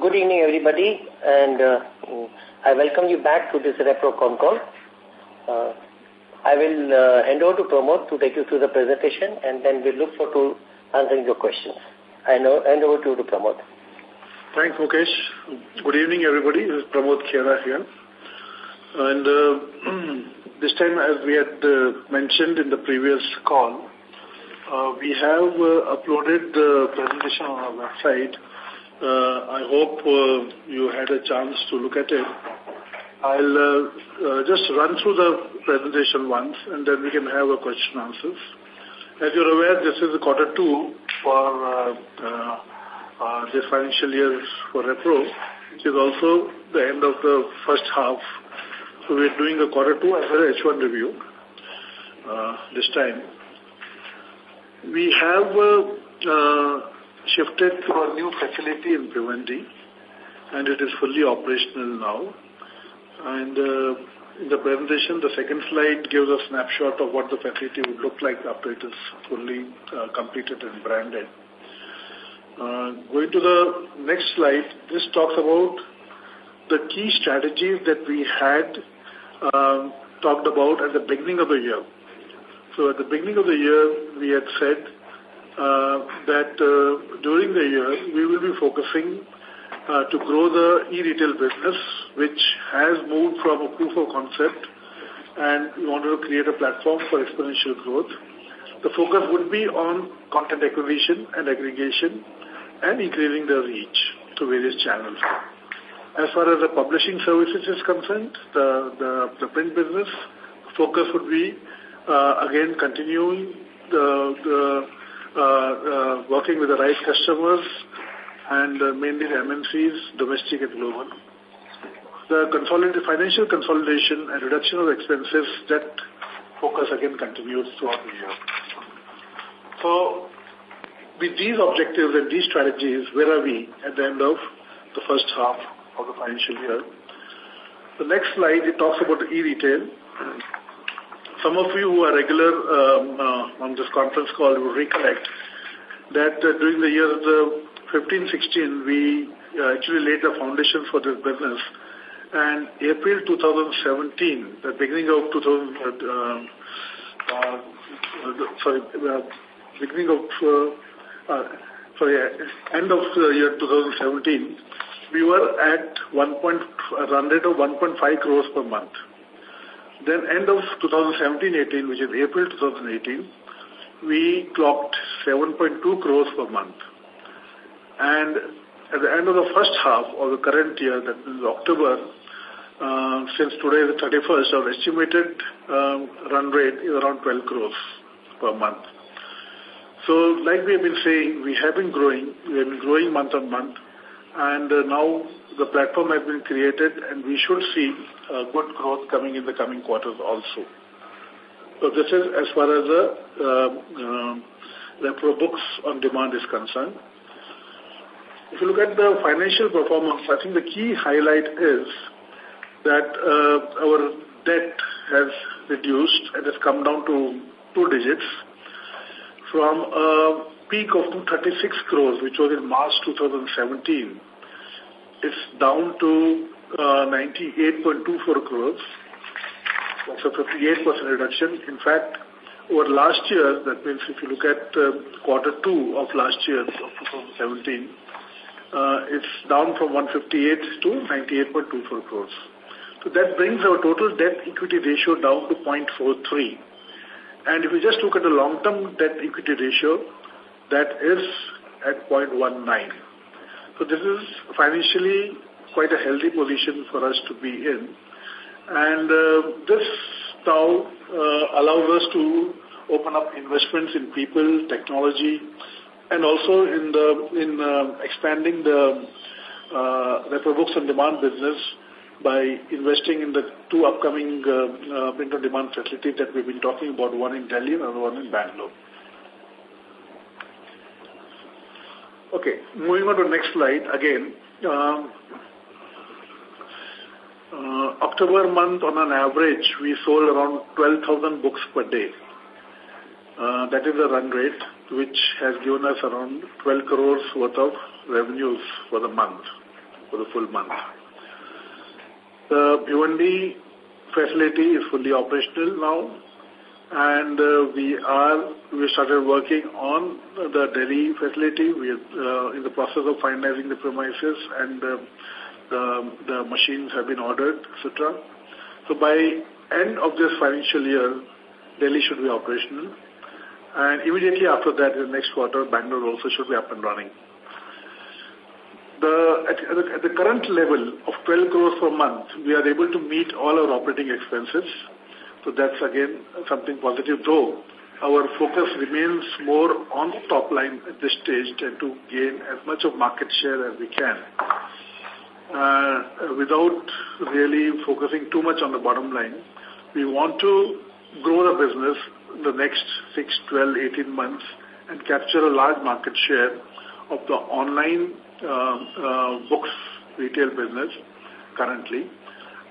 Good evening, everybody, and uh, I welcome you back to this Repro call. Uh, I will uh, hand over to Pramod to take you through the presentation, and then we'll look forward to answering your questions. I know, hand over to you to Pramod. Thanks, Mukesh. Good evening, everybody. This is Pramod Khera here. And uh, this time, as we had uh, mentioned in the previous call, uh, we have uploaded the presentation on our website Uh, I hope uh, you had a chance to look at it. I'll uh, uh, just run through the presentation once and then we can have a question answers. As you're aware, this is quarter two for uh, this financial year for Repro, which is also the end of the first half. So we're doing a quarter two as well as H1 review this time. We have uh, shifted to a new facility in Bhiwandi and it is fully operational now. And uh, in the presentation, the second slide gives a snapshot of what the facility would look like after it is fully uh, completed and branded. Uh, going to the next slide, this talks about the key strategies that we had um, talked about at the beginning of the year. So at the beginning of the year, we had said that uh, during the year we will be focusing uh, to grow the e-retail business, which has moved from a proof of concept and we wanted to create a platform for exponential growth. The focus would be on content acquisition and aggregation and increasing the reach to various channels. As far as the publishing services is concerned, the, the, the print business focus would be, uh, again, continuing the, the uh, uh, working with the right customers and uh, mainly the MNCs, domestic and global. The consolidated financial consolidation and reduction of expenses, that focus again continues throughout the year. So, with these objectives and these strategies, where are we at the end of the first half of the financial year? The next slide, it talks about e-retail. Some of you who are regular um, uh, on this conference call will recollect that uh, during the year the 15-16, we uh, actually laid the foundation for this business. And April 2017, the beginning of 2000, uh, uh, sorry, beginning of, sorry, end of the year 2017, we were at 1. Point, run rate of 1.5 crores per month. Then end of 2017-18, which is April 2018, we clocked 7.2 crores per month. And at the end of the first half of the current year, that is October, uh, since today the 31st, our estimated um, run rate is around 12 crores per month. So like we have been saying, we have been growing. We have been growing month on month. And uh, now the platform has been created and we should see uh, good growth coming in the coming quarters also. So this is as far as the, uh, uh, the Pro Books on demand is concerned. If you look at the financial performance, I think the key highlight is that uh, our debt has reduced and has come down to two digits from a peak of 236 crores, which was in March 2017 it's down to uh, 98.24 crores. That's a 58% reduction. In fact, over last year, that means if you look at uh, quarter two of last year, of 2017, uh, it's down from 158 to 98.24 crores. So that brings our total debt equity ratio down to 0.43. And if we just look at the long-term debt equity ratio, that is at 0.19. So this is financially quite a healthy position for us to be in. And uh, this now uh, allows us to open up investments in people, technology, and also in the in uh, expanding the uh, the books on demand business by investing in the two upcoming uh, uh, print on demand facilities that we've been talking about, one in Delhi and one in Bangalore. Okay, moving on to the next slide again. Um, uh, October month on an average, we sold around 12,000 books per day. Uh, that is the run rate, which has given us around 12 crores worth of revenues for the month. for the full month. The Bhiwandi facility is fully operational now, and uh, we are we started working on the Delhi facility. We are uh, in the process of finalizing the premises, and uh, the, the machines have been ordered, etc. So by end of this financial year, Delhi should be operational. And immediately after that, in the next quarter, Bangalore also should be up and running. The, at, at, the, at the current level of 12 crores per month, we are able to meet all our operating expenses. So that's again something positive, though our focus remains more on the top line at this stage and to gain as much of market share as we can. Uh, without really focusing too much on the bottom line, we want to grow the business in the next 6, 12, 18 months and capture a large market share of the online uh, uh, books retail business currently.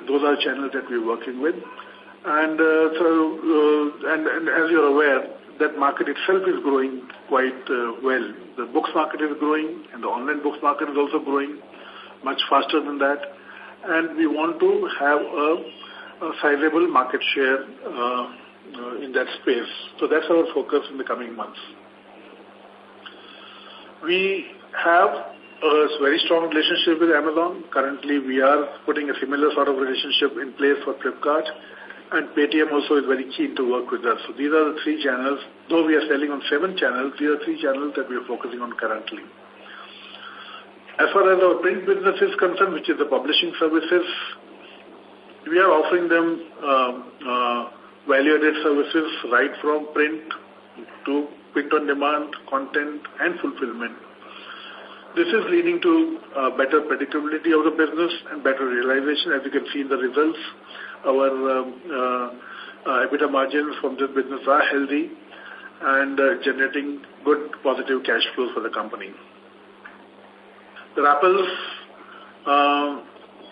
Those are channels that we're working with. And uh, so, uh, and, as you're aware, that market itself is growing quite uh, well. The books market is growing, and the online books market is also growing much faster than that. And we want to have a, a sizable market share in that space. So that's our focus in the coming months. We have a very strong relationship with Amazon. Currently, we are putting a similar sort of relationship in place for Flipkart. And Paytm also is very keen to work with us. So these are the three channels. Though we are selling on seven channels, these are three channels that we are focusing on currently. As far as our print business is concerned, which is the publishing services, we are offering them um, uh, value-added services right from print to print-on-demand, content, and fulfillment. This is leading to uh, better predictability of the business and better realization. As you can see in the results, our um, uh, uh, EBITDA margins from this business are healthy and uh, generating good positive cash flows for the company. The Rappels um,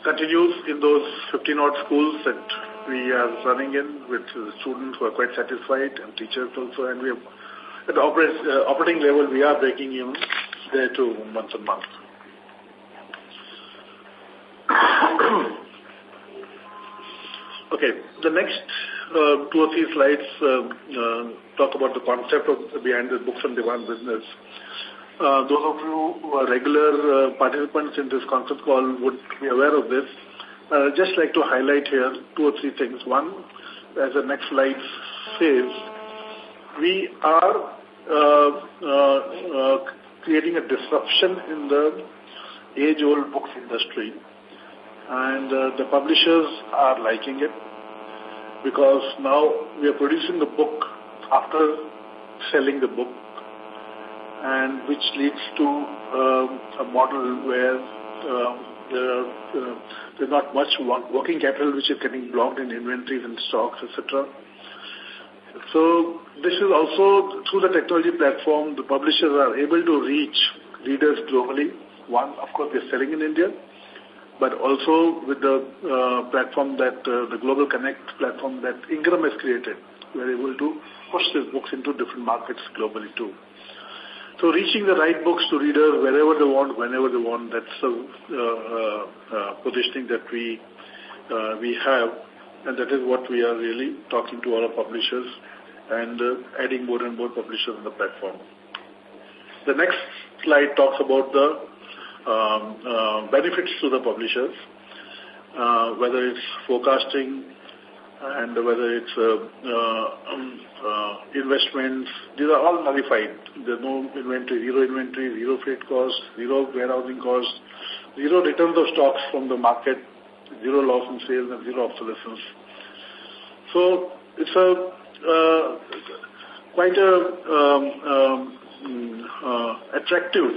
continues in those 15-odd schools that we are running in with students who are quite satisfied and teachers also. And we have, at the uh, operating level, we are breaking even there too month on month. okay, the next uh, two or three slides uh, uh, talk about the concept of behind the books on demand business. Those of you who are regular participants in this concept call would be aware of this. Uh, just like to highlight here two or three things. One, as the next slide says, we are uh, uh, creating a disruption in the age-old books industry. And uh, the publishers are liking it because now we are producing the book after selling the book and which leads to um, a model where um, there uh, there's not much working capital which is getting blocked in inventories and stocks, etc. So this is also through the technology platform, the publishers are able to reach readers globally. One, of course, they're selling in India, but also with the uh, platform that uh, the Global Connect platform that Ingram has created, we're able to push these books into different markets globally too. So reaching the right books to readers wherever they want, whenever they want, that's the uh, positioning that we we have, and that is what we are really talking to our publishers and adding more and more publishers on the platform. The next slide talks about the um, uh, benefits to the publishers, uh, whether it's forecasting, and whether it's uh, um, investments, these are all nullified. There's no inventory, zero inventory, zero freight cost, zero warehousing cost, zero returns of stocks from the market, zero loss in sales, and zero obsolescence. So it's a uh, quite a um, um, uh, attractive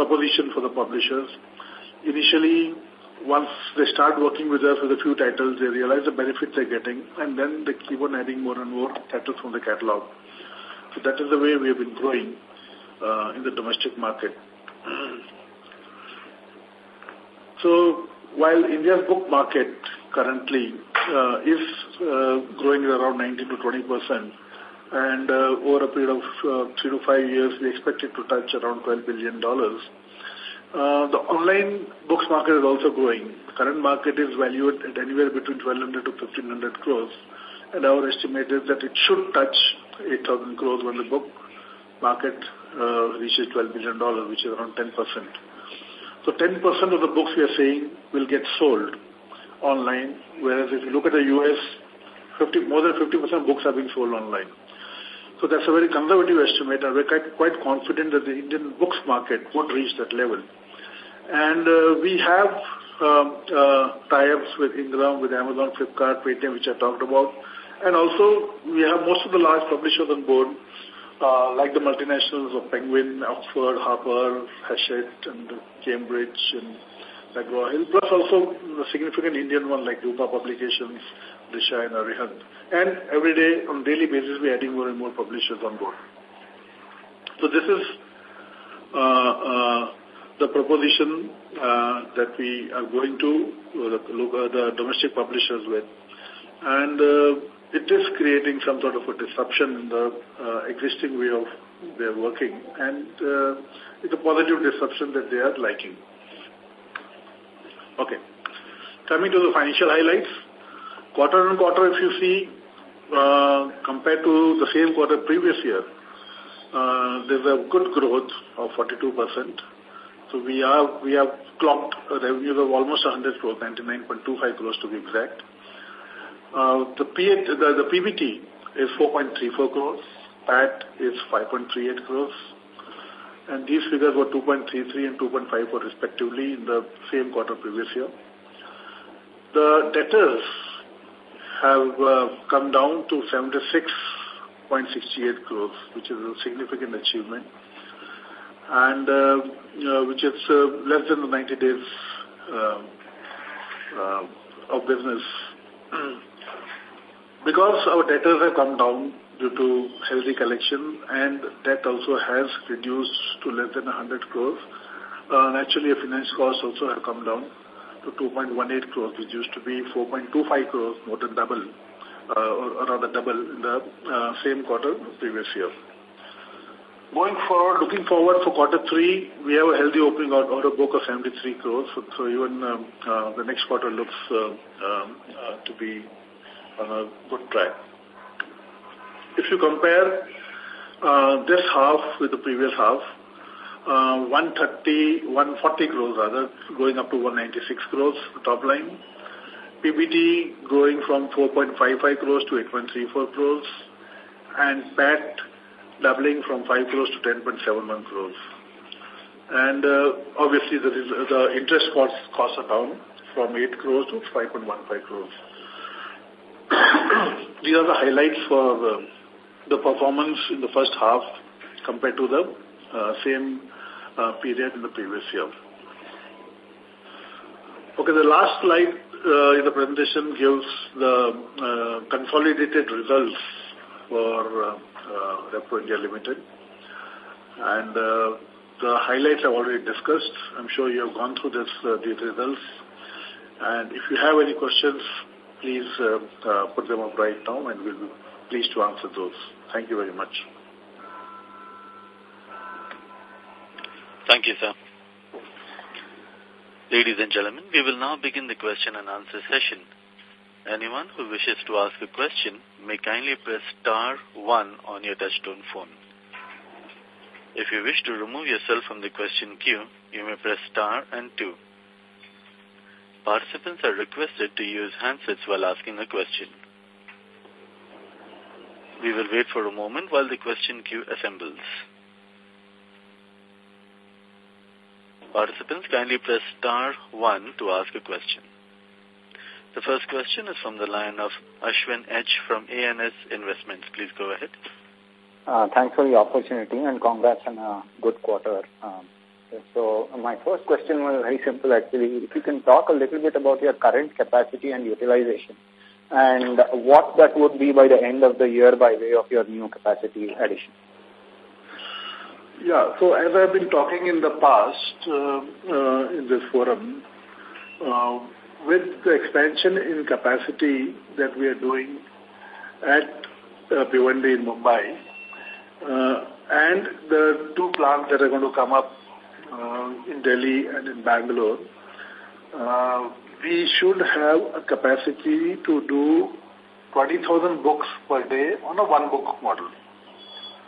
proposition for the publishers. Initially, once they start working with us with a few titles, they realize the benefits they're getting, and then they keep on adding more and more titles from the catalog. So that is the way we have been growing uh, in the domestic market. so while India's book market currently uh, is uh, growing around 19 to 20 percent, and uh, over a period of uh, three to five years, we expect it to touch around $12 billion. Uh, the online books market is also growing. The current market is valued at anywhere between 1200 to 1500 crores. And our estimate is that it should touch 8,000 crores when the book market uh, reaches $12 billion, which is around 10%. So 10% of the books we are saying will get sold online, whereas if you look at the US, 50, more than 50% of books are being sold online. So that's a very conservative estimate, and we're quite, confident that the Indian books market would reach that level. And uh, we have um, uh, tie-ups with Ingram, with Amazon, Flipkart, Paytm, which I talked about. And also, we have most of the large publishers on board, uh, like the multinationals of Penguin, Oxford, Harper, Hachette, and Cambridge, and McGraw Hill, plus also the significant Indian one like Rupa Publications, Disha, and Arihant. And every day, on daily basis, we're adding more and more publishers on board. So this is uh, uh, the proposition uh, that we are going to uh, the, uh, the domestic publishers with. And uh, it is creating some sort of a disruption in the existing way of their working. And it's a positive disruption that they are liking. Okay. Coming to the financial highlights. Quarter on quarter, if you see, uh, compared to the same quarter previous year, uh, there's a good growth of 42%. So we are we have clocked a revenue of almost 100 crores, 99.25 crores to be exact. Uh, the, P8, the, the PBT is 4.34 crores, PAT is 5.38 crores, and these figures were 2.33 and 2.54 respectively in the same quarter previous year. The debtors have uh, come down to 76.68 crores, which is a significant achievement. And uh, which is uh, less than the 90 days uh, uh, of business. because our debtors have come down due to healthy collection and debt also has reduced to less than 100 crores, naturally, finance costs also have come down to 2.18 crores, which used to be 4.25 crores, more than double, uh, or, rather double in the uh, same quarter previous year. Going forward, looking forward for quarter three, we have a healthy opening order book of 73 crores. So, so even um, uh, the next quarter looks uh, um, uh, to be on a good track. If you compare uh, this half with the previous half, uh, 130, 140 crores rather, going up to 196 crores top line. PBT growing from 4.55 crores to 8.34 crores. And PAT doubling from 5 crores to 10.71 crores. And uh, obviously the, the interest costs, costs are down from 8 crores to 5.15 crores. These are the highlights for the, the, performance in the first half compared to the same uh, period in the previous year. Okay, the last slide uh, in the presentation gives the uh, consolidated results for uh, uh, Repro India Limited. And uh, the highlights I've already discussed. I'm sure you have gone through uh, these results. And if you have any questions, please uh, uh, put them up right now and we'll be pleased to answer those. Thank you very much. Thank you, sir. Ladies and gentlemen, we will now begin the question and answer session. Anyone who wishes to ask a question may kindly press star one on your touchtone phone. If you wish to remove yourself from the question queue, you may press star and two. Participants are requested to use handsets while asking a question. We will wait for a moment while the question queue assembles. Participants kindly press star one to ask a question. The first question is from the line of Ashwin H. from ANS Investments. Please go ahead. Uh, thanks for the opportunity and congrats on a good quarter. Um, so my first question was very simple actually. If you can talk a little bit about your current capacity and utilization and what that would be by the end of the year by way of your new capacity addition. Yeah, so as I've been talking in the past uh, uh, in this forum, uh, with the expansion in capacity that we are doing at uh, in Mumbai, uh, and the two plants that are going to come up in Delhi and in Bangalore, we should have a capacity to do 20,000 books per day on a one book model.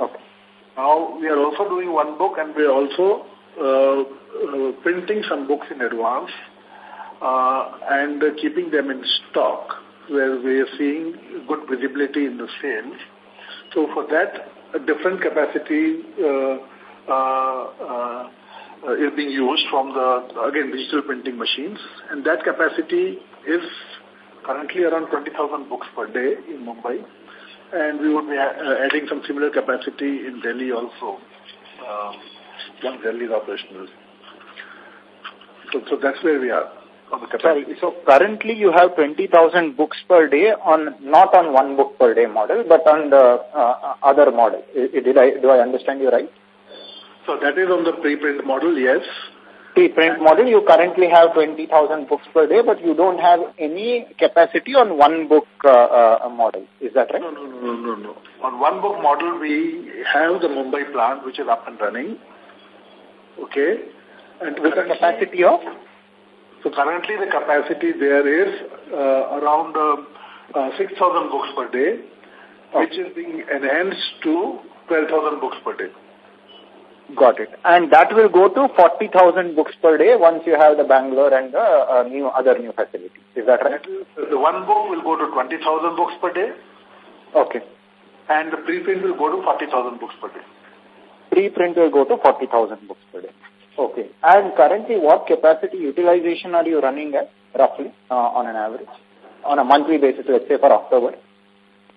Okay. Now, we are also doing one book and we are also uh, uh, printing some books in advance uh, and keeping them in stock where we are seeing good visibility in the sales. So for that, a different capacity uh, uh, uh, is being used from the, again, digital printing machines. And that capacity is currently around 20,000 books per day in Mumbai. And we would be uh, adding some similar capacity in Delhi also, um, once Delhi is operational. So, so that's where we are on. Sorry, so currently you have 20,000 books per day on, not on one book per day model, but on the uh, other model. Did I, do I understand you right? So that is on the preprint model, yes. Preprint model, you currently have 20,000 books per day, but you don't have any capacity on one book uh, uh, model. Is that right? No, no, no, no, no. On one book model, we have the Mumbai plant, which is up and running. Okay. And with a capacity of? So currently the capacity there is uh, around uh, uh, 6,000 books per day, which is being enhanced to 12,000 books per day. Got it. And that will go to 40,000 books per day once you have the Bangalore and the uh, new other new facility. Is that right? The one book will go to 20,000 books per day. Okay. And the preprint will go to 40,000 books per day. Preprint will go to 40,000 books per day. Okay. And currently, what capacity utilization are you running at, roughly, uh, on an average? On a monthly basis, let's say for October?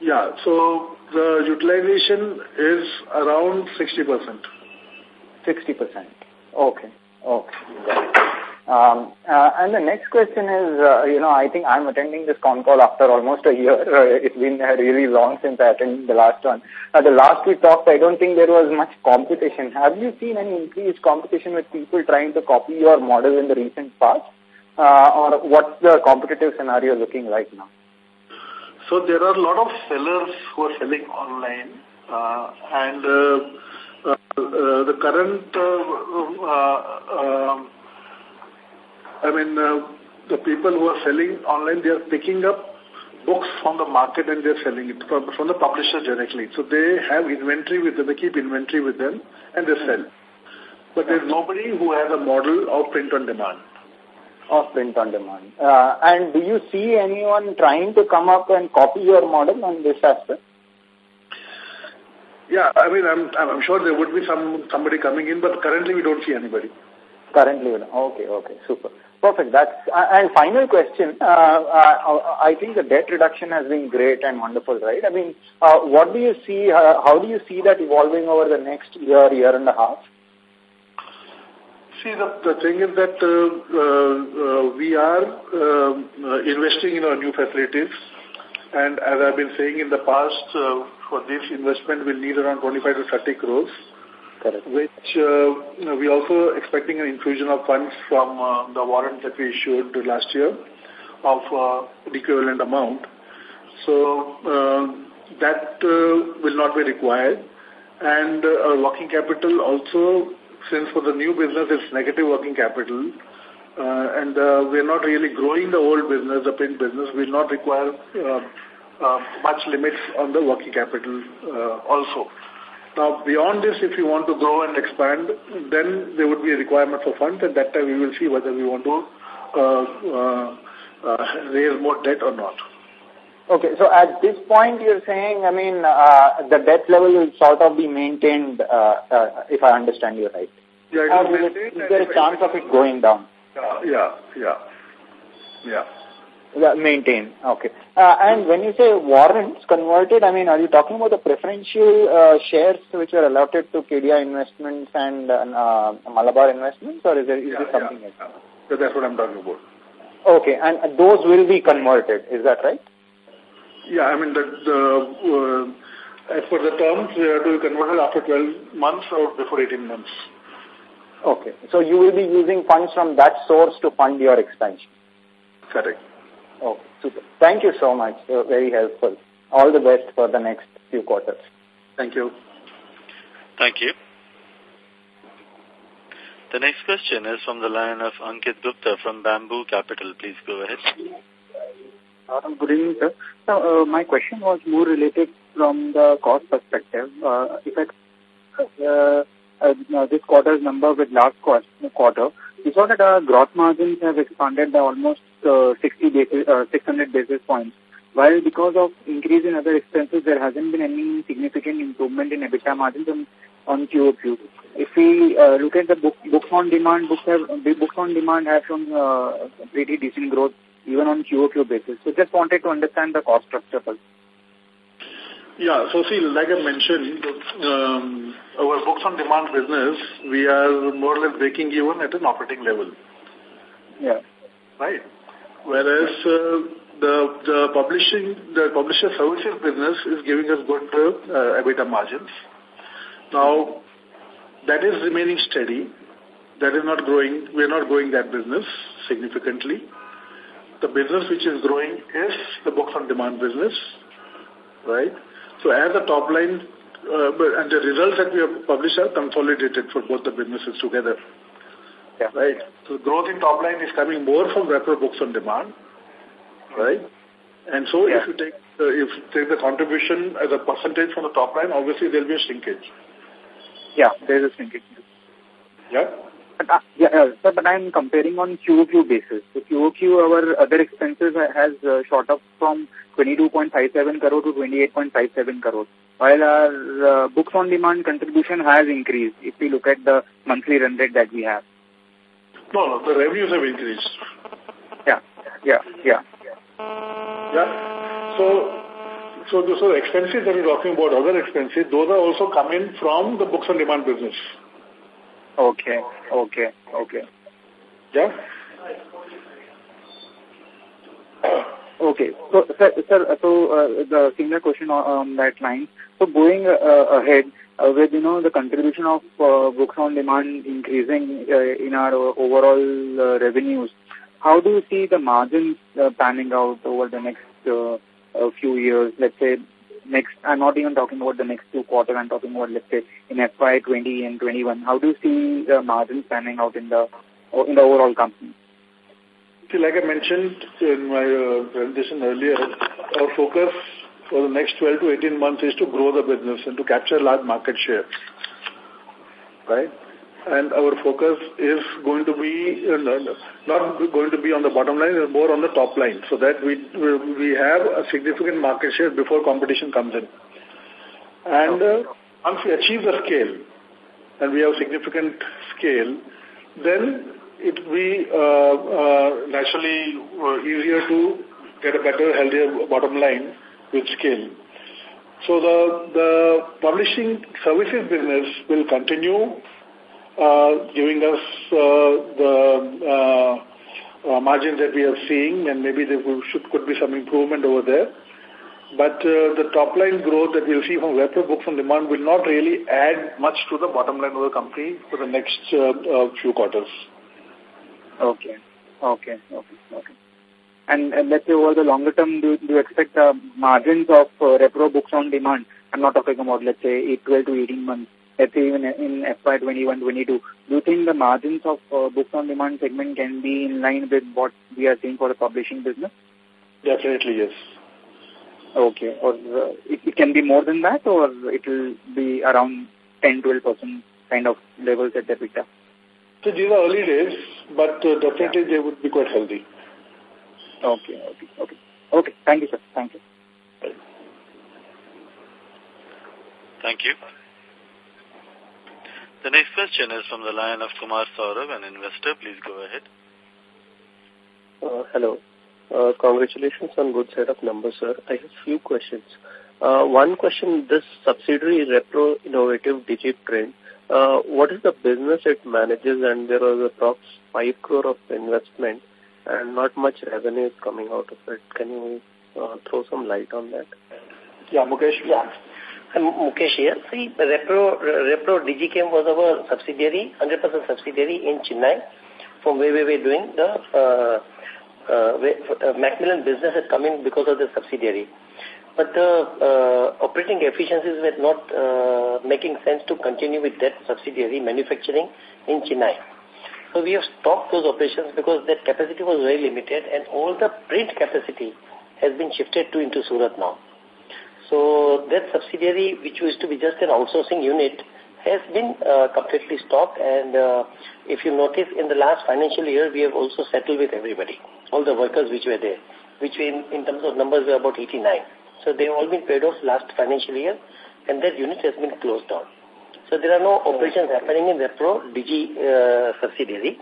Yeah, so the utilization is around 60%. 60%. Okay. Okay. Um, uh, and the next question is, uh, you know, I think I'm attending this con call after almost a year. Uh, it's been really long since I attended the last one. Uh, the last we talked, I don't think there was much competition. Have you seen any increased competition with people trying to copy your model in the recent past? Uh, or what's the competitive scenario looking like now? So there are a lot of sellers who are selling online. Uh, and uh, the current uh, uh, uh, I mean, uh, the people who are selling online, they are picking up books from the market and they're selling it from, from the publisher directly. So they have inventory with them, they keep inventory with them and they sell. But there's nobody who has a model of print on demand. Of print on demand. Uh, and do you see anyone trying to come up and copy your model on this aspect? Yeah, I mean, I'm, I'm sure there would be some somebody coming in, but currently we don't see anybody. Currently, okay, okay, super. Perfect. That's uh, and final question. Uh, uh, I think the debt reduction has been great and wonderful, right? I mean, uh, what do you see? Uh, how do you see that evolving over the next year, year and a half? See, the, the thing is that uh, uh, we are um, uh, investing in our new facilities, and as I've been saying in the past, uh, for this investment, we'll need around 25 to 30 crores. Correct. Which uh, we also expecting an infusion of funds from uh, the warrant that we issued last year of uh, the equivalent amount. So uh, that uh, will not be required. And uh, our working capital also, since for the new business it's negative working capital, uh, and uh, we're not really growing the old business, the print business, we'll not require uh, uh, much limits on the working capital uh, also. Now, beyond this, if you want to grow and expand, then there would be a requirement for funds. At that time, we will see whether we want to uh, uh, uh, raise more debt or not. Okay, so at this point, you're saying, I mean, uh, the debt level will sort of be maintained, uh, uh, if I understand you right. Yeah, is, there a chance of it going down? Yeah, yeah, yeah. Yeah. Maintain. Okay. Uh, and when you say warrants converted, I mean, are you talking about the preferential uh, shares which are allotted to KDI Investments and uh, Malabar Investments, or is, there, is yeah, this something yeah. else? So that's what I'm talking about. Okay, and those will be converted, is that right? Yeah, I mean, the, the uh, as per the terms, they are to be converted after 12 months or before 18 months. Okay, so you will be using funds from that source to fund your expansion. Correct. Oh, super. Thank you so much. You're very helpful. All the best for the next few quarters. Thank you. Thank you. The next question is from the line of Ankit Gupta from Bamboo Capital. Please go ahead. Uh, good evening, sir. So, uh, my question was more related from the cost perspective. Uh, if I, uh, uh, this quarter's number with last quarter, we saw that our gross margins have expanded by almost uh, 60 basis, uh, 600 basis points. While because of increase in other expenses, there hasn't been any significant improvement in EBITDA margins on, on QOQ. If we uh, look at the book, books on demand, books have books on demand have shown uh, pretty decent growth even on QOQ basis. So just wanted to understand the cost structure first. Yeah, so see, like I mentioned, um, our books on demand business, we are more or less breaking even at an operating level. Yeah. Right. Whereas uh, the the publishing the publisher services business is giving us good uh, EBITDA margins. Now, that is remaining steady. That is not growing. We are not growing that business significantly. The business which is growing is the books on demand business, right? So as the top line, uh, and the results that we have published are consolidated for both the businesses together. Yeah. Right. So growth in top line is coming more from Repro books on demand, right? And so yeah. if you take uh, if you take the contribution as a percentage from the top line, obviously there will be a shrinkage. Yeah, there is a shrinkage. Yeah. But, uh, yeah, uh, sir, but I'm comparing on QOQ basis. So QOQ, our other expenses has uh, shot up from 22.57 crore to 28.57 crore, while our uh, books on demand contribution has increased if we look at the monthly run rate that we have. No, no, the revenues have increased. Yeah, yeah, yeah. Yeah. So, so, the, so the expenses that you're talking about, other expenses, those are also coming from the books on demand business. Okay, okay, okay. Yeah? Okay. So, sir, sir so uh, the similar question on, that line. So going uh, ahead uh, with, you know, the contribution of uh, books on demand increasing uh, in our overall uh, revenues, how do you see the margins uh, panning out over the next uh, few years? Let's say next, I'm not even talking about the next two quarters, I'm talking about, let's say, in FY 20 and 21. How do you see the margins panning out in the, in the overall company? See, like I mentioned in my uh, presentation earlier, our focus for the next 12 to 18 months is to grow the business and to capture large market share. Right? And our focus is going to be uh, not going to be on the bottom line, it's more on the top line, so that we we have a significant market share before competition comes in. And uh, once we achieve the scale, and we have significant scale, then it will be uh, uh, naturally uh, easier to get a better, healthier bottom line with scale. So the, the publishing services business will continue uh, giving us uh, the uh, margins that we are seeing and maybe there should, could be some improvement over there. But the top line growth that we'll see from Repro Books on Demand will not really add much to the bottom line of the company for the next few quarters. Okay. Okay. Okay. Okay. And, and let's say over the longer term, do, do you expect the margins of uh, Repro books on demand? I'm not talking about, let's say, 12 to 18 months, let's say even in FY 21, 22. Do you think the margins of uh, books on demand segment can be in line with what we are seeing for the publishing business? Definitely, yes. Okay. Or uh, it, it can be more than that or it will be around 10-12% kind of levels at the EBITDA? So these are early days, but uh, definitely yeah. they would be quite healthy. Okay, okay, okay. Okay, thank you, sir. Thank you. Thank you. The next question is from the line of Kumar Saurav, an investor. Please go ahead. Uh, hello. Uh, congratulations on good set of numbers, sir. I have few questions. Uh, one question, this subsidiary Repro Innovative DigiPrint, uh, what is the business it manages and there was approx 5 crore of investment and not much revenue is coming out of it. Can you uh, throw some light on that? Yeah, Mukesh. Yeah. I'm Mukesh here. See, Repro, Repro Digichem was our subsidiary, 100% subsidiary in Chennai, from where we were doing the uh, uh, uh, Macmillan business had come in because of the subsidiary. But the uh, operating efficiencies were not uh, making sense to continue with that subsidiary manufacturing in Chennai. So we have stopped those operations because that capacity was very limited and all the print capacity has been shifted to into Surat now. So that subsidiary, which used to be just an outsourcing unit, has been uh, completely stopped. And uh, if you notice, in the last financial year, we have also settled with everybody, all the workers which were there, which in, in terms of numbers were about 89. So they have all been paid off last financial year, and that unit has been closed down. So there are no operations happening in Repro Digi uh, subsidiary.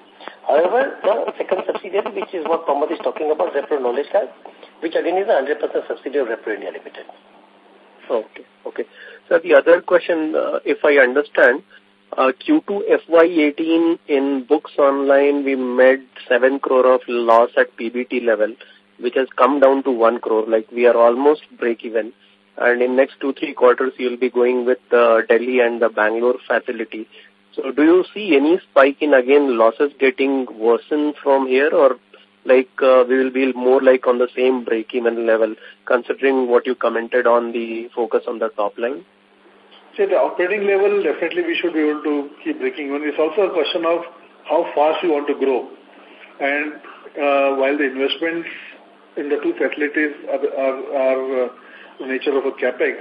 However, the second subsidiary, which is what Pramod is talking about, Repro Knowledge Lab, which again is a 100% subsidiary of Repro India Limited. Okay, okay. So the other question, uh, if I understand, uh, Q2 FY18 in books online, we made 7 crore of loss at PBT level, which has come down to 1 crore, like we are almost break even and in next two, three quarters, you'll be going with uh, Delhi and the Bangalore facility. So do you see any spike in, again, losses getting worsened from here or like uh, we will be more like on the same break-even level, considering what you commented on the focus on the top line? The operating level, definitely we should be able to keep breaking even. It's also a question of how fast we want to grow. And uh, while the investments in the two facilities are, are, are uh, nature of a capex.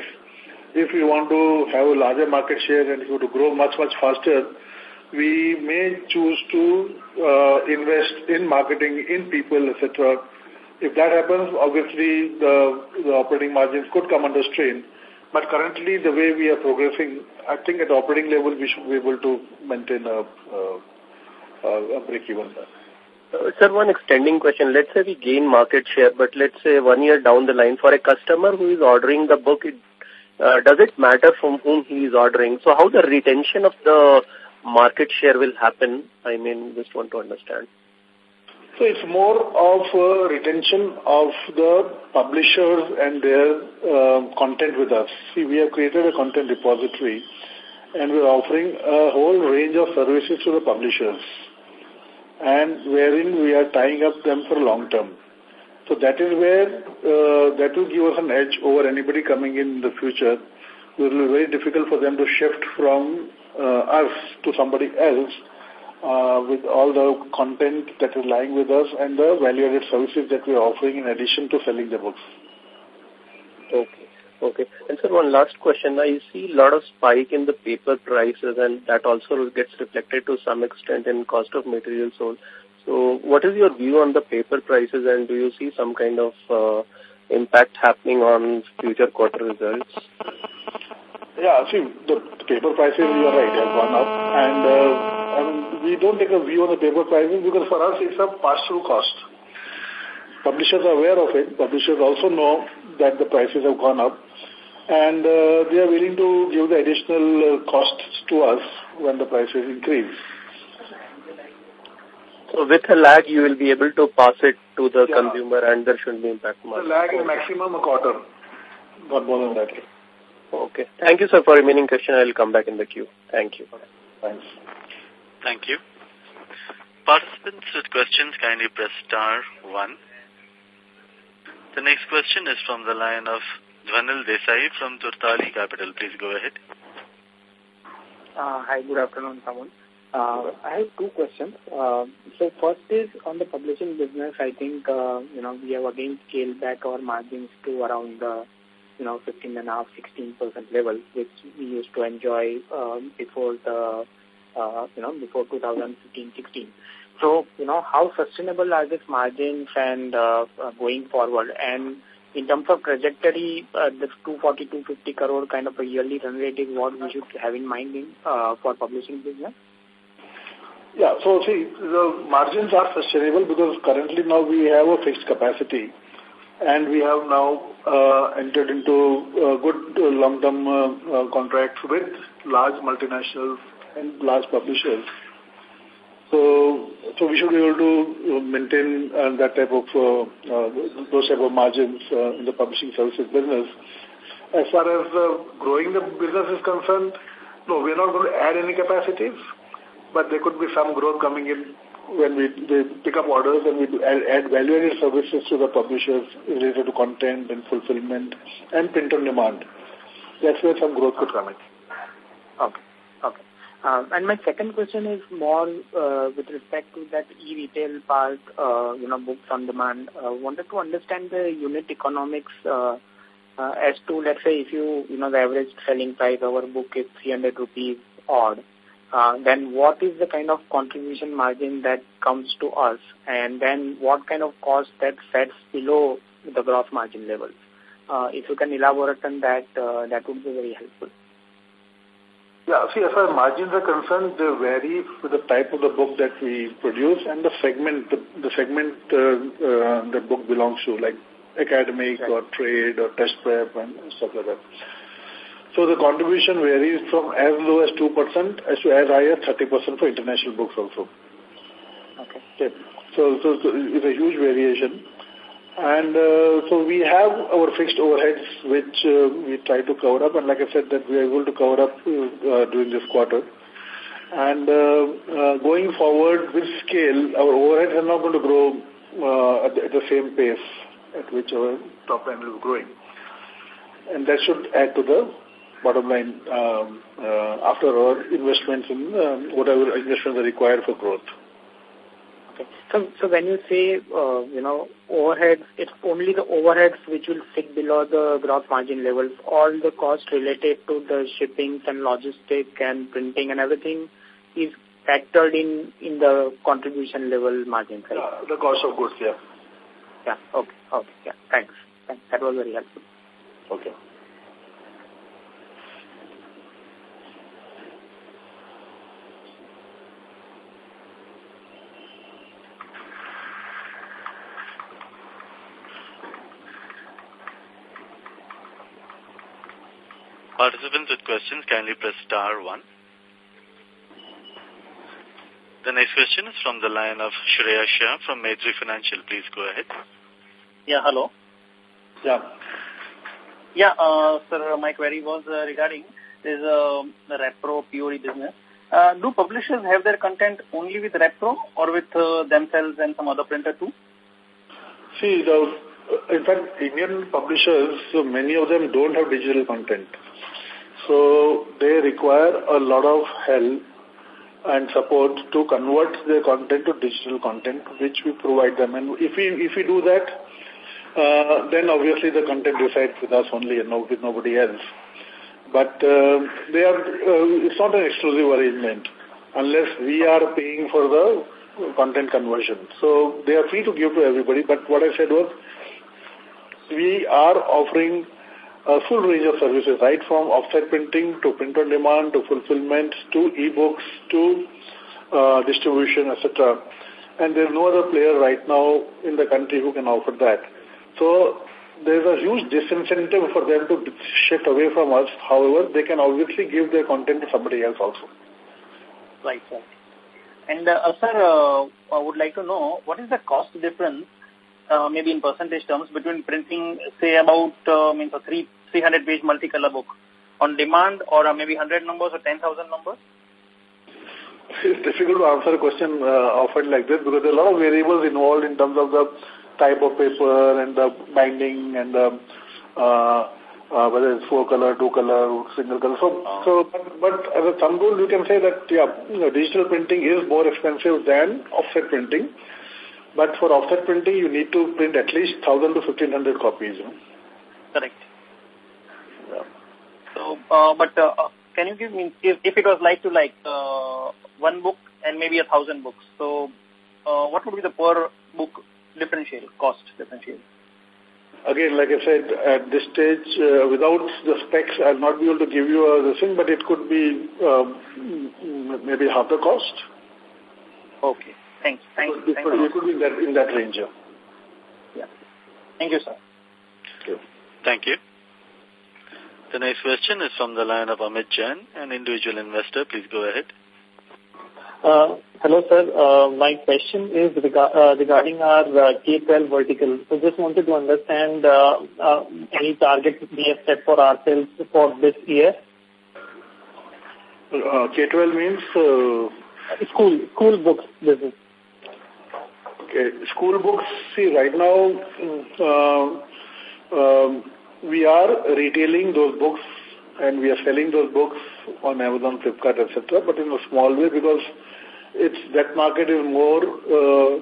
If we want to have a larger market share and want to grow much, much faster, we may choose to uh, invest in marketing, in people, etc. If that happens, obviously the, the operating margins could come under strain. But currently, the way we are progressing, I think at operating level, we should be able to maintain a, a, a break-even. Uh, sir, one extending question. Let's say we gain market share, but let's say one year down the line for a customer who is ordering the book, it, uh, does it matter from whom he is ordering? So how the retention of the market share will happen? I mean, just want to understand. So it's more of retention of the publishers and their uh, content with us. See, we have created a content repository and we're offering a whole range of services to the publishers and wherein we are tying up them for long term. So that is where uh, that will give us an edge over anybody coming in the future. It will be very difficult for them to shift from uh, us to somebody else uh, with all the content that is lying with us and the value-added services that we are offering in addition to selling the books. Okay. Okay. And sir, one last question. I see a lot of spike in the paper prices and that also gets reflected to some extent in cost of materials sold. So what is your view on the paper prices and do you see some kind of uh, impact happening on future quarter results? Yeah, see, the, paper prices, you are right, have gone up. And uh, mean, we don't take a view on the paper prices because for us it's a pass-through cost. Publishers are aware of it. Publishers also know that the prices have gone up and uh, they are willing to give the additional uh, costs to us when the prices increase. So with a lag, you will be able to pass it to the yeah. consumer and there shouldn't be impact much. The lag is maximum a quarter, not more than that. Okay. Thank you, sir, for remaining question. I will come back in the queue. Thank you. Thanks. Thank you. Participants with questions, kindly press star one. The next question is from the line of Dhwanil Desai from Turtle Capital. Please go ahead. Uh, hi, good afternoon, Saman. Uh, I have two questions. Uh, so first is on the publishing business, I think, uh, you know, we have again scaled back our margins to around the, you know, 15 and a half, 16% level, which we used to enjoy uh, before the, uh, you know, before 2015-16. So, you know, how sustainable are these margins and uh, uh, going forward? And in terms of trajectory, uh, the 240, 250 crore kind of a yearly run rate is what we should have in mind in, uh, for publishing business? Yeah, so see, the margins are sustainable because currently now we have a fixed capacity and we have now uh, entered into uh, good uh, long-term uh, uh, contracts with large multinationals and large publishers. So, so we should be able to uh, maintain uh, that type of, uh, uh, those type of margins uh, in the publishing services business. As far as uh, growing the business is concerned, no, we're not going to add any capacities, but there could be some growth coming in when we pick up orders and we add, add value-added services to the publishers related to content and fulfillment and print on demand. That's where some growth could come in. Okay. Okay. Uh, and my second question is more uh, with respect to that e-retail part, uh, you know, books on demand. Uh, wanted to understand the unit economics uh, uh, as to, let's say, if you, you know, the average selling price of our book is 300 rupees odd, uh, then what is the kind of contribution margin that comes to us? And then what kind of cost that sets below the gross margin levels? Uh, if you can elaborate on that, uh, that would be very helpful. Yeah, see, as far as margins are concerned, they vary with the type of the book that we produce and the segment, the, the segment uh, uh, the book belongs to, like academic right. or trade or test prep and stuff like that. So the contribution varies from as low as 2% as to as high as 30% for international books also. Okay. okay. So, so, so it's a huge variation. And uh, so we have our fixed overheads, which uh, we try to cover up. And like I said, that we are able to cover up uh, during this quarter. And uh, uh, going forward with scale, our overheads are not going to grow uh, at, the, at the same pace at which our top line is growing. And that should add to the bottom line um, uh, after our investments in um, whatever investments are required for growth. Okay. So, so when you say, uh, you know, overheads, it's only the overheads which will sit below the gross margin levels. All the costs related to the shipping and logistic and printing and everything is factored in in the contribution level margin, right? Uh, the cost of goods, yeah. Yeah, okay, okay, yeah, thanks. thanks. That was very helpful. Okay. Participants with questions, kindly press star one. The next question is from the line of Shreya Shah from Maitri Financial. Please go ahead. Yeah, hello. Yeah. Yeah, uh, sir, my query was uh, regarding this uh, the Repro POD business. Uh, do publishers have their content only with Repro or with uh, themselves and some other printer too? See, the, in fact, Indian publishers, many of them don't have digital content. So they require a lot of help and support to convert their content to digital content, which we provide them. And if we if we do that, uh, then obviously the content resides with us only and no, with nobody else. But uh, they are uh, it's not an exclusive arrangement unless we are paying for the content conversion. So they are free to give to everybody. But what I said was we are offering a full range of services, right from offset printing to print on demand to fulfillment to e-books to uh, distribution, etc. And there's no other player right now in the country who can offer that. So there's a huge disincentive for them to shift away from us. However, they can obviously give their content to somebody else also. Right, sir. And, uh, sir, uh, I would like to know what is the cost difference uh, maybe in percentage terms, between printing, say, about uh, means a three 300 page multicolor book on demand or uh, maybe 100 numbers or 10,000 numbers? It's difficult to answer a question uh, often like this because there are a lot of variables involved in terms of the type of paper and the binding and the, uh, uh, whether it's four color, two color, single color. So, oh. so but, but as a thumb rule, you can say that yeah, you know, digital printing is more expensive than offset printing. But for offset printing, you need to print at least 1,000 to 1,500 copies. You know? Correct. Yeah. So, uh, but uh, uh, can you give me, if, if it was like to like uh, one book and maybe a thousand books, so uh, what would be the per book differential, cost differential? Again, like I said, at this stage, uh, without the specs, I'll not be able to give you a thing, but it could be um, maybe half the cost. Okay. Thanks. Thanks. It could, it could be in that, in that range. Yeah. Thank you, sir. Thank you. Thank you. The next question is from the line of Amit Jain, an individual investor. Please go ahead. Uh, hello, sir. Uh, my question is rega uh, regarding our uh, K-12 vertical. So just wanted to understand uh, uh, any targets we have set for ourselves for this year. Uh, K-12 means? Uh, school, school books business. Okay. School books, see, right now, uh, um, we are retailing those books and we are selling those books on Amazon, Flipkart, etc., but in a small way because it's that market is more uh,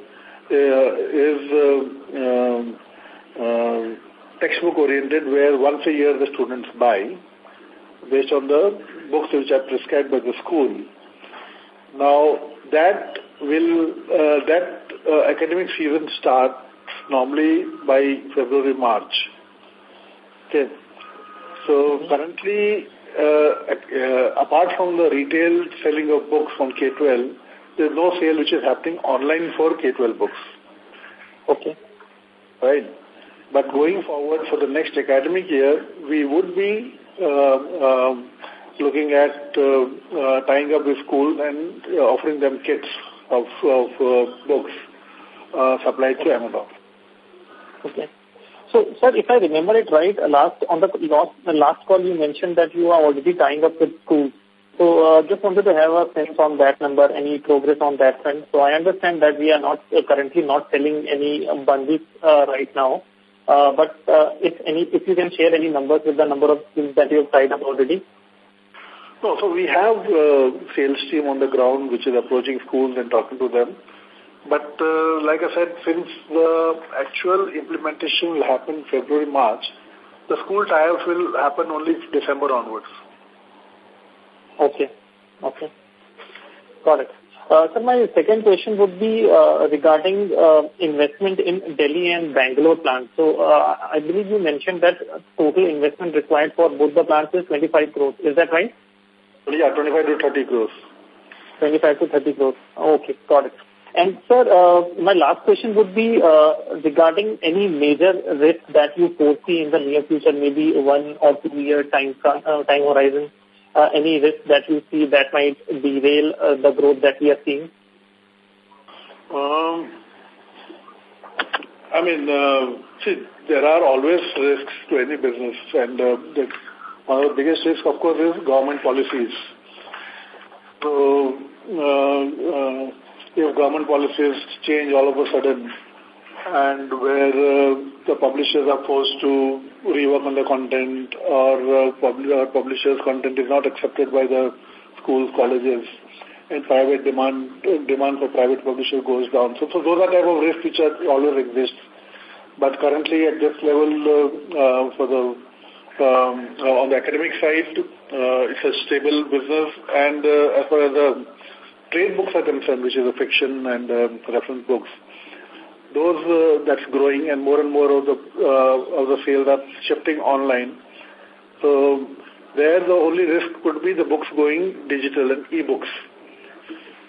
uh, is uh, um, uh, textbook oriented, where once a year the students buy based on the books which are prescribed by the school. Now that will uh, that uh, academic season start normally by February March. Okay. So currently, uh, uh, apart from the retail selling of books from K-12, there's no sale which is happening online for K-12 books. Okay. Right. But going forward for the next academic year, we would be uh, um, looking at uh, uh, tying up with schools and uh, offering them kits of, of uh, books uh, supplied to Amazon. Okay. So, sir, if I remember it right, last on the last, the last call you mentioned that you are already tying up with schools. So, uh, just wanted to have a sense on that number, any progress on that front. So, I understand that we are not uh, currently not selling any um, bundles uh, right now. Uh, but uh, if any, if you can share any numbers with the number of schools that you have tied up already. No, so we have a sales team on the ground which is approaching schools and talking to them. But uh, like I said, since the actual implementation will happen February, March, the school tie-ups will happen only December onwards. Okay. Okay. Got it. Uh, sir, my second question would be uh, regarding uh, investment in Delhi and Bangalore plants. So, uh, I believe you mentioned that total investment required for both the plants is 25 crores. Is that right? Yeah, 25 to 30 crores. 25 to 30 crores. Okay, got it. And sir, uh, my last question would be uh, regarding any major risk that you foresee in the near future, maybe one or two year time uh, time horizon. Uh, any risk that you see that might derail uh, the growth that we are seeing? Um, I mean, uh, see, there are always risks to any business, and uh, the, one of the biggest risks, of course, is government policies. So, uh, uh, if government policies change all of a sudden and where uh, the publishers are forced to rework on the content or, uh, pub or publishers' content is not accepted by the schools, colleges, and private demand demand for private publisher goes down. So, so those are type of risks which are, always exist. But currently at this level, uh, uh, for the um, uh, on the academic side, uh, it's a stable business, and uh, as far as the trade books are concerned, which is a fiction and um, reference books, those uh, that's growing and more and more of the uh, of the sales are shifting online. So there the only risk could be the books going digital and e-books.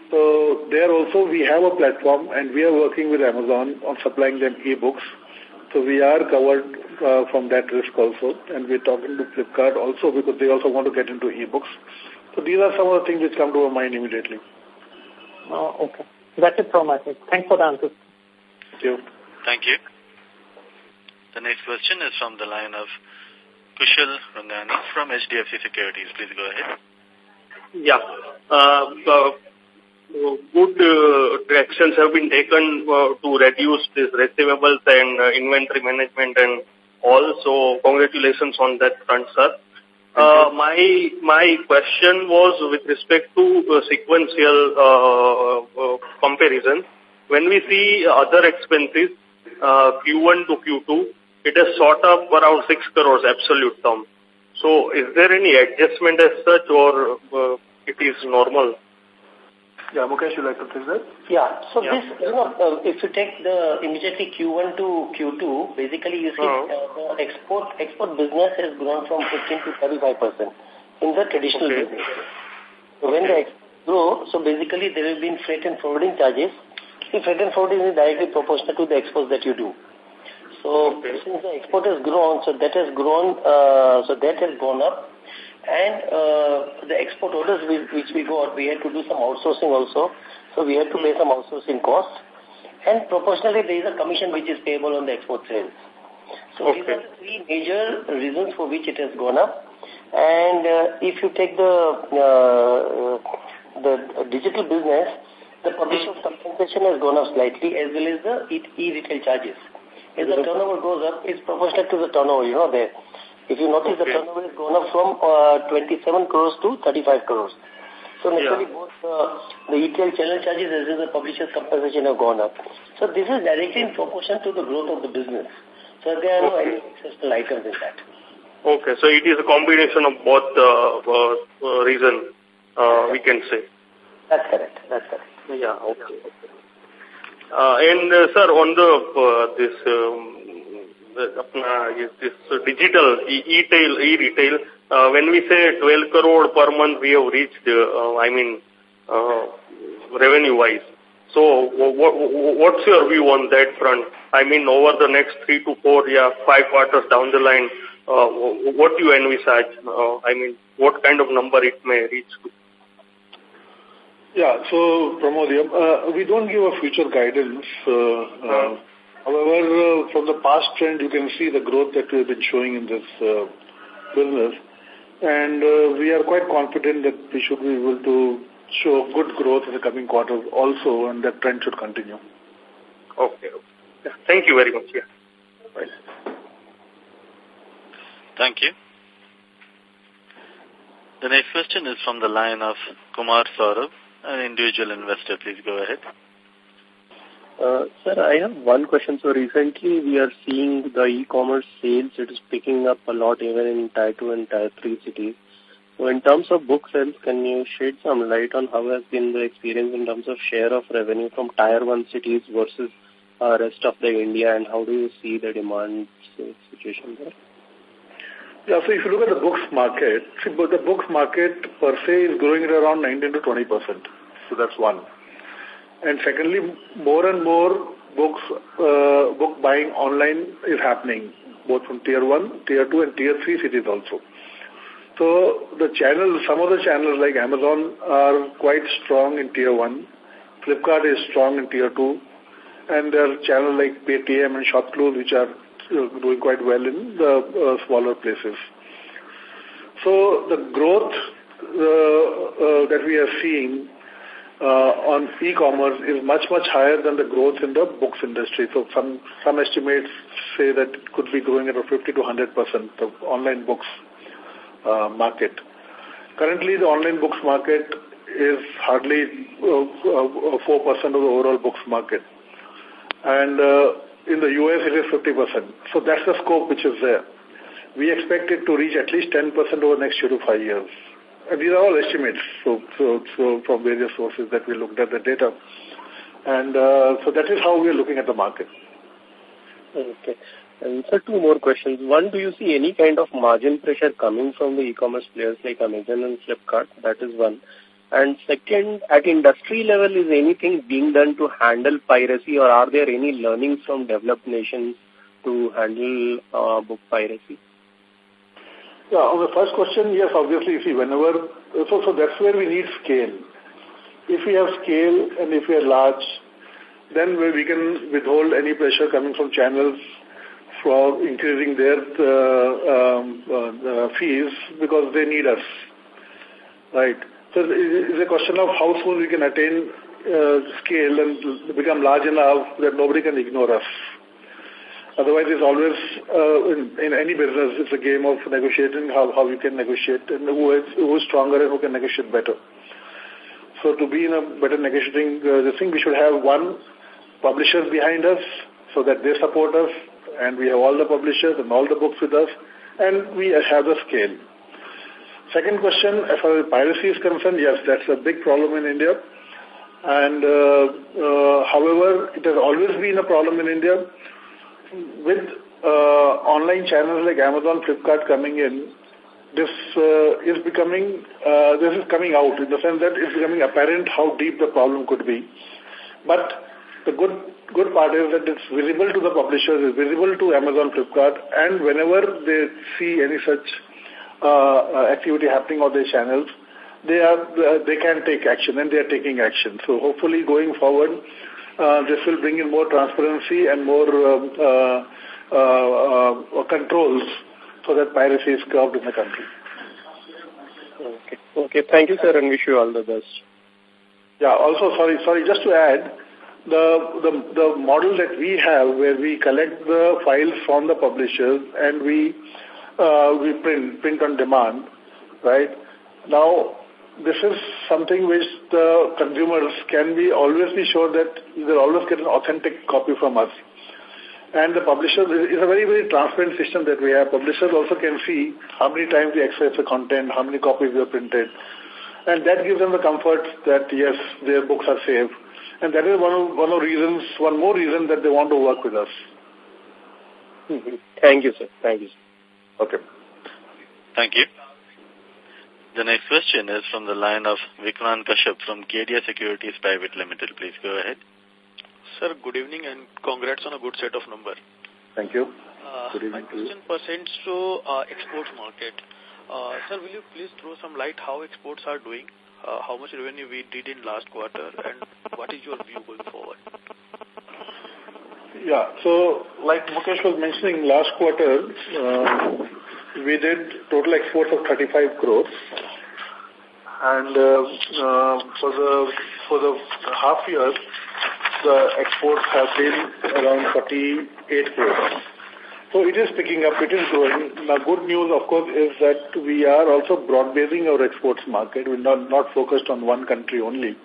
So there also we have a platform and we are working with Amazon on supplying them e-books. So we are covered uh, from that risk also and we're talking to Flipkart also because they also want to get into e-books. So these are some of the things which come to our mind immediately. Uh, okay. That's it from my side. Thanks for the answers. Thank you. Thank you. The next question is from the line of Kushal Rangani from HDFC Securities. Please go ahead. Yeah. Uh, uh, good uh, actions have been taken uh, to reduce these receivables and uh, inventory management and also congratulations on that front, sir. Uh, my my question was with respect to uh, sequential uh, uh, comparison. When we see other expenses, uh, Q1 to Q2, it has shot up around 6 crores absolute term. So is there any adjustment as such or uh, it is normal? Yeah, Mukesh, you like to take that? Yeah. So yeah. this, you know, uh, if you take the immediately Q1 to Q2, basically you see uh -huh. uh, the export export business has grown from 15 to 35 percent in the traditional okay. business. So when the export grow, so basically there will be freight and forwarding charges. See, freight and forwarding is directly proportional to the exports that you do. So okay. since the export has grown, so that has grown, uh, so that has gone up. And uh, the export orders we, which we got, we had to do some outsourcing also. So we had to pay some outsourcing costs. And proportionally, there is a commission which is payable on the export sales. So okay. these are the three major reasons for which it has gone up. And uh, if you take the uh, the digital business, the publisher compensation has gone up slightly as well as the e-retail charges. As the turnover goes up, it's proportional to the turnover, you know, there. If you notice, okay. the turnover has gone up from uh, 27 crores to 35 crores. So naturally, yeah. both uh, the ETL channel charges as well as the publisher's compensation have gone up. So this is directly in proportion to the growth of the business. So there are okay. no any exceptional items in that. Okay, so it is a combination of both uh, uh, uh reason, uh, we can say. That's correct. That's correct. Yeah, okay. Uh, and uh, sir, on the uh, this um, uh, this digital e-retail, e-retail, uh, when we say 12 crore per month, we have reached, uh, I mean, uh, revenue-wise. So what's your view on that front? I mean, over the next three to four, yeah, five quarters down the line, uh, what do you envisage? Uh, I mean, what kind of number it may reach to? Yeah, so Pramod, uh, we don't give a future guidance. Uh, uh, however, uh, from the past trend, you can see the growth that we have been showing in this uh, business. And uh, we are quite confident that we should be able to show good growth in the coming quarters also, and that trend should continue. Okay. Yeah. Thank you very much. Yeah. Right. Thank you. The next question is from the line of Kumar Saurabh, an individual investor. Please go ahead. Uh, sir, I have one question. So recently we are seeing the e-commerce sales, it is picking up a lot even in Tier 2 and Tier 3 cities. So in terms of book sales, can you shed some light on how has been the experience in terms of share of revenue from Tier 1 cities versus uh, rest of the India and how do you see the demand situation there? Yeah, so if you look at the books market, see, the books market per se is growing at around 19 to 20%. So that's one. And secondly, more and more books, uh, book buying online is happening, both from tier 1, tier 2 and tier 3 cities also. So the channels, some of the channels like Amazon are quite strong in tier 1. Flipkart is strong in tier 2. And there are channels like Paytm and ShopClues which are uh, doing quite well in the uh, smaller places. So the growth uh, uh, that we are seeing on e-commerce is much, much higher than the growth in the books industry. So some, some estimates say that it could be growing at a 50 to 100 percent of online books uh, market. Currently, the online books market is hardly 4% uh, uh of the overall books market. And uh, in the US, it is 50%. So that's the scope which is there. We expect it to reach at least 10% over the next two to five years. These are all estimates so, so, so from various sources that we looked at the data. And uh, so that is how we are looking at the market. Okay. And so two more questions. One, do you see any kind of margin pressure coming from the e-commerce players like Amazon and Flipkart? That is one. And second, at industry level, is anything being done to handle piracy or are there any learnings from developed nations to handle uh, book piracy? Yeah, on the first question, yes, obviously, see, whenever, so, so that's where we need scale. If we have scale and if we are large, then we can withhold any pressure coming from channels for increasing their uh, um, uh, fees because they need us. Right. So it's a question of how soon we can attain uh, scale and become large enough that nobody can ignore us. Otherwise, it's always, uh, in, in any business, it's a game of negotiating how, how you can negotiate and who is, who is stronger and who can negotiate better. So to be in a better negotiating uh, thing, we should have one, publishers behind us so that they support us and we have all the publishers and all the books with us and we have the scale. Second question, as far as piracy is concerned, yes, that's a big problem in India. And uh, uh, however, it has always been a problem in India with uh, online channels like Amazon, Flipkart coming in, this uh, is becoming, uh, this is coming out in the sense that it's becoming apparent how deep the problem could be. But the good good part is that it's visible to the publishers, it's visible to Amazon, Flipkart, and whenever they see any such uh, activity happening on their channels, they are they can take action and they are taking action. So hopefully going forward, uh, this will bring in more transparency and more um, uh, uh, uh, controls so that piracy is curbed in the country. Okay. Okay. Thank you, sir, and wish you all the best. Yeah. Also, sorry, sorry. Just to add, the the the model that we have, where we collect the files from the publishers and we uh, we print, print on demand, right? Now, this is something which the consumers can be always be sure that they'll always get an authentic copy from us. And the publisher is a very, very transparent system that we have. Publishers also can see how many times we access the content, how many copies we have printed. And that gives them the comfort that, yes, their books are safe. And that is one of, one of reasons, one more reason that they want to work with us. Mm -hmm. Thank you, sir. Thank you. Sir. Okay. Thank you. The next question is from the line of Vikrant Kashyap from Kedia Securities Private Limited. Please go ahead. Sir, good evening and congrats on a good set of numbers. Thank you. Uh, good evening my question pertains to uh, exports market. Uh, sir, will you please throw some light how exports are doing? Uh, how much revenue we did in last quarter and what is your view going forward? Yeah, so like Mukesh was mentioning, last quarter uh, we did total exports of 35 crores and uh, uh, for the for the half year the exports have been around 48 crores. So it is picking up, it is growing. Now good news of course is that we are also broad-basing our exports market. We're not, not focused on one country only.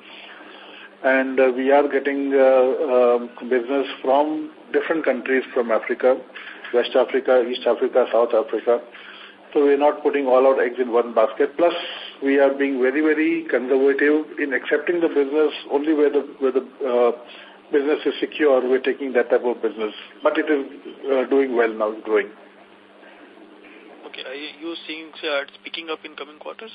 And uh, we are getting uh, uh, business from different countries from Africa, West Africa, East Africa, South Africa. So we're not putting all our eggs in one basket. Plus, we are being very, very conservative in accepting the business only where the, where the uh, business is secure, we're taking that type of business. But it is uh, doing well now, growing. Okay. Are you seeing uh, it's picking up in coming quarters?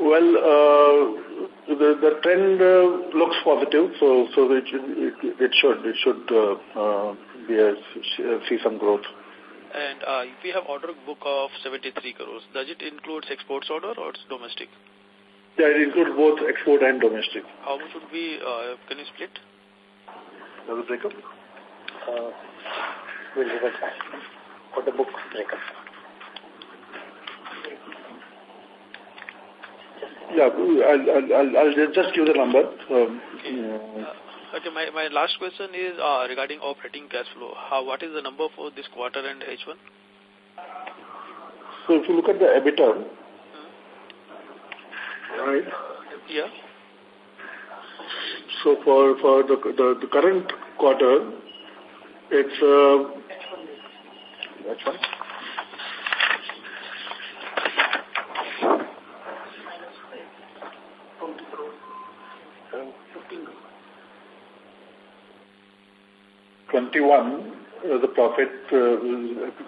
Well, uh, the the trend uh, looks positive, so so it it, it should it should uh, uh, see some growth. And uh, we have order book of 73 crores, does it include exports order or it's domestic? Yeah, it includes both export and domestic. How much would be, uh, can you split? Does it break up? Uh, we'll revert back for the book breakup. Yeah, I'll, I'll, I'll just give the number. Um, okay. Uh, okay, my, my last question is uh, regarding operating cash flow. How What is the number for this quarter and H1? So if you look at the EBITDA, right? Yeah. So for for the the, the current quarter, it's uh, that's one. Twenty-one, uh, the profit uh,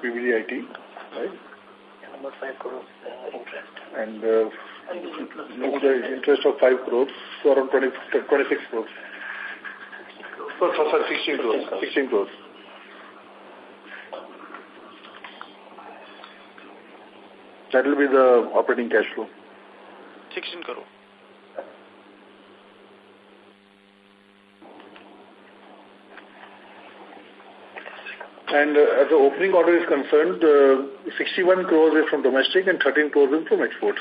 PBDIT, right? Number five crores uh, interest. And uh, the interest of 5 crores, so around 20, 26 crores. So, so, sorry, 16 crores. 16 crores. That will be the operating cash flow. 16 crore. And uh, as the opening order is concerned, uh, 61 crores is from domestic and 13 crores is from exports.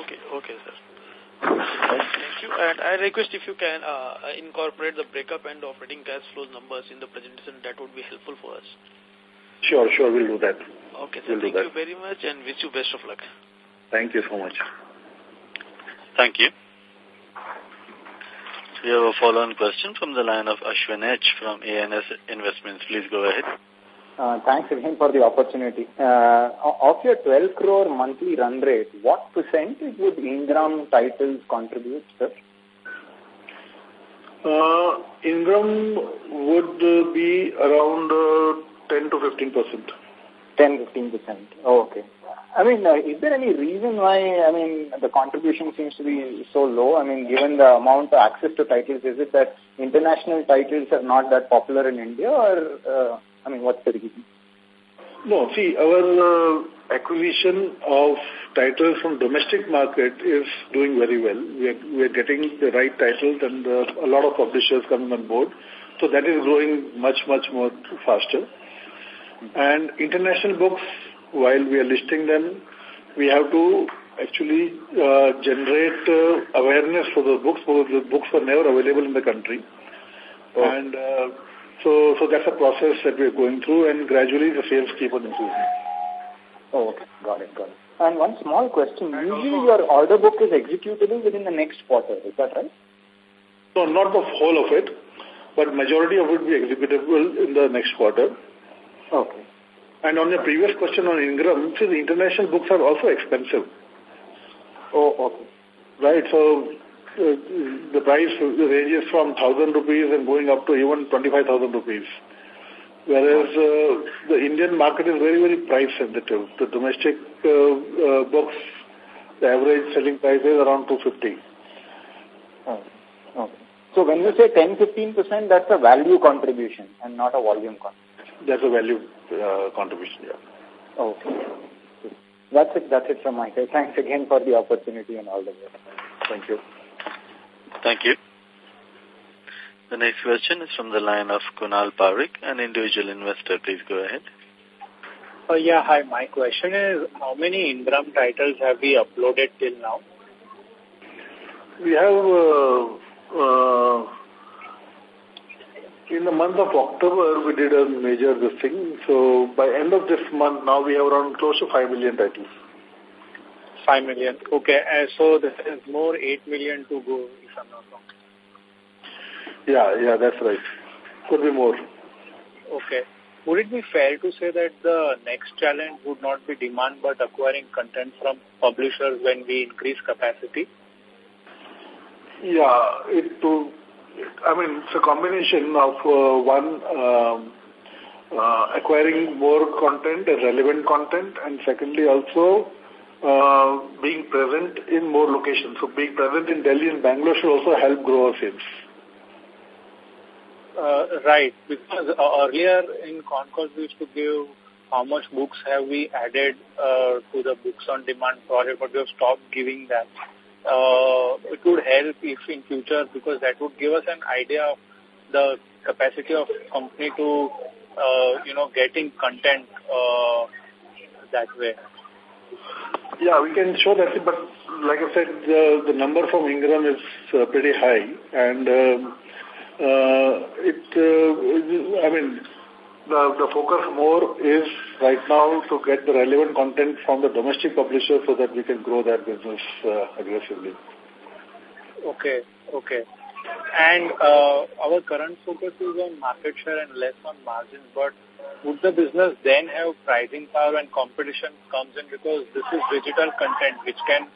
Okay, okay, sir. Thank you. And I request if you can uh, incorporate the breakup and operating cash flows numbers in the presentation, that would be helpful for us. Sure, sure, we'll do that. Okay, sir. We'll Thank you very much and wish you best of luck. Thank you so much. Thank you. We have a follow-on question from the line of Ashwin H. from ANS Investments. Please go ahead. Uh, thanks again for the opportunity. Uh, of your 12 crore monthly run rate, what percentage would Ingram titles contribute, sir? Uh, Ingram would uh, be around uh, 10 to 15 percent. 10 15 percent. Oh, okay. I mean, uh, is there any reason why, I mean, the contribution seems to be so low? I mean, given the amount of access to titles, is it that international titles are not that popular in India or, uh, I mean, what's the reason? No, see, our uh, acquisition of titles from domestic market is doing very well. We are, we are getting the right titles and uh, a lot of publishers coming on board. So that is growing much, much more faster. And international books, while we are listing them, we have to actually uh, generate uh, awareness for the books because the books were never available in the country. Oh. And uh, So, so that's a process that we're going through and gradually the sales keep on increasing. Oh, okay. Got it, got it. And one small question. Usually your order book is executable within the next quarter. Is that right? No, not the whole of it, but majority of it will be executable in the next quarter. Okay. And on your previous question on Ingram, see, the international books are also expensive. Oh, okay. Right, so uh, the price ranges from 1,000 rupees and going up to even 25,000 rupees. Whereas uh, the Indian market is very, very price sensitive. The domestic uh, uh, books, the average selling price is around 250. Oh, okay. So when you say 10-15%, that's a value contribution and not a volume contribution. That's a value uh, contribution, yeah. Okay. That's it. That's it from my side. Thanks again for the opportunity and all the best. Thank you. Thank you. The next question is from the line of Kunal Parik, an individual investor. Please go ahead. Uh, yeah, hi. My question is, how many Ingram titles have we uploaded till now? We have, uh, uh, in the month of October, we did a major this thing. So by end of this month, now we have around close to 5 million titles. 5 million. Okay. Uh, so there is more 8 million to go, if I'm not wrong. Yeah, yeah, that's right. Could be more. Okay. Would it be fair to say that the next challenge would not be demand but acquiring content from publishers when we increase capacity? Yeah, it to, I mean, it's a combination of uh, one, um, uh, acquiring more content, relevant content, and secondly also uh, being present in more locations. So being present in Delhi and Bangalore should also help grow our sales. Uh, right, because earlier in concalls we used to give how much books have we added uh, to the books on demand project, but we have stopped giving that. Uh, it would help if in future because that would give us an idea of the capacity of company to, uh, you know, getting content uh, that way. Yeah, we can show that, but like I said, the, the number from Ingram is uh, pretty high, and um, uh, it, uh, I mean, the, the focus more is right now to get the relevant content from the domestic publishers so that we can grow that business uh, aggressively. Okay, okay. And uh, our current focus is on market share and less on margins, but would the business then have pricing power when competition comes in because this is digital content which can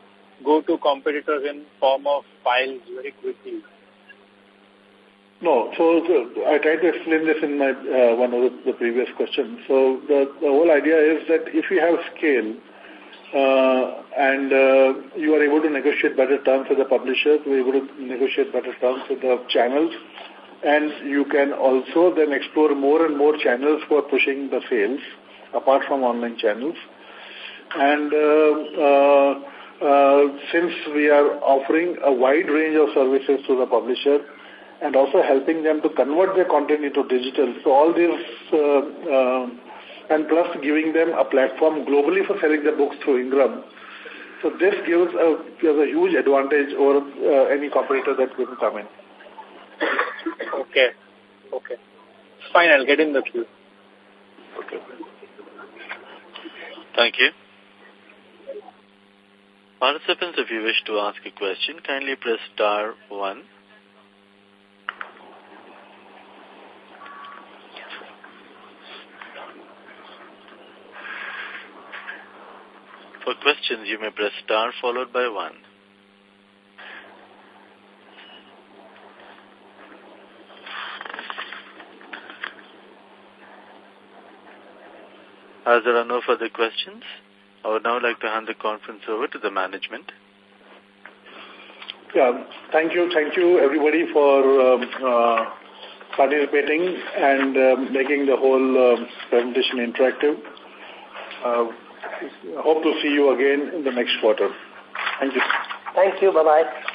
go to competitors in form of files very quickly? No. So, I tried to explain this in my uh, one of the, the, previous questions. So the, the whole idea is that if you have scale uh, and uh, you are able to negotiate better terms with the publishers, you are able to negotiate better terms with the channels, and you can also then explore more and more channels for pushing the sales apart from online channels. And uh, uh, uh, since we are offering a wide range of services to the publisher, and also helping them to convert their content into digital. So all this, uh, uh, and plus giving them a platform globally for selling their books through Ingram. So this gives a, gives a huge advantage over uh, any competitor that will come in. Okay. Okay. Fine, I'll get in the queue. Okay. Thank you. Participants, if you wish to ask a question, kindly press star one. For questions, you may press star followed by one. As there are no further questions, I would now like to hand the conference over to the management. Yeah, thank you. Thank you, everybody, for um, uh, participating and um, making the whole um, presentation interactive. Hope to see you again in the next quarter. Thank you. Thank you. Bye-bye.